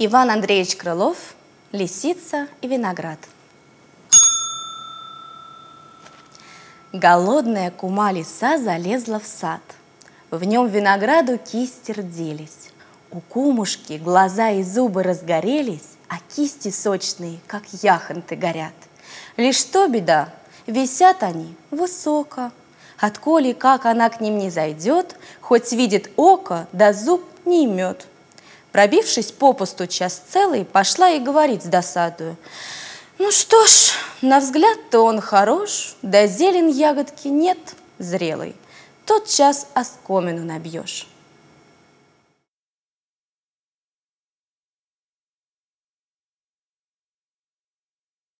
Иван Андреевич Крылов «Лисица и виноград». Голодная кума лиса залезла в сад. В нем винограду кисти рделись. У кумушки глаза и зубы разгорелись, А кисти сочные, как яхонты, горят. Лишь что беда, висят они высоко. Отколи, как она к ним не зайдет, Хоть видит око, да зуб не имет – Пробившись попусту час целый, пошла и говорит с досадою. Ну что ж, на взгляд-то он хорош, да зелень ягодки нет зрелой. Тот час оскомину набьешь.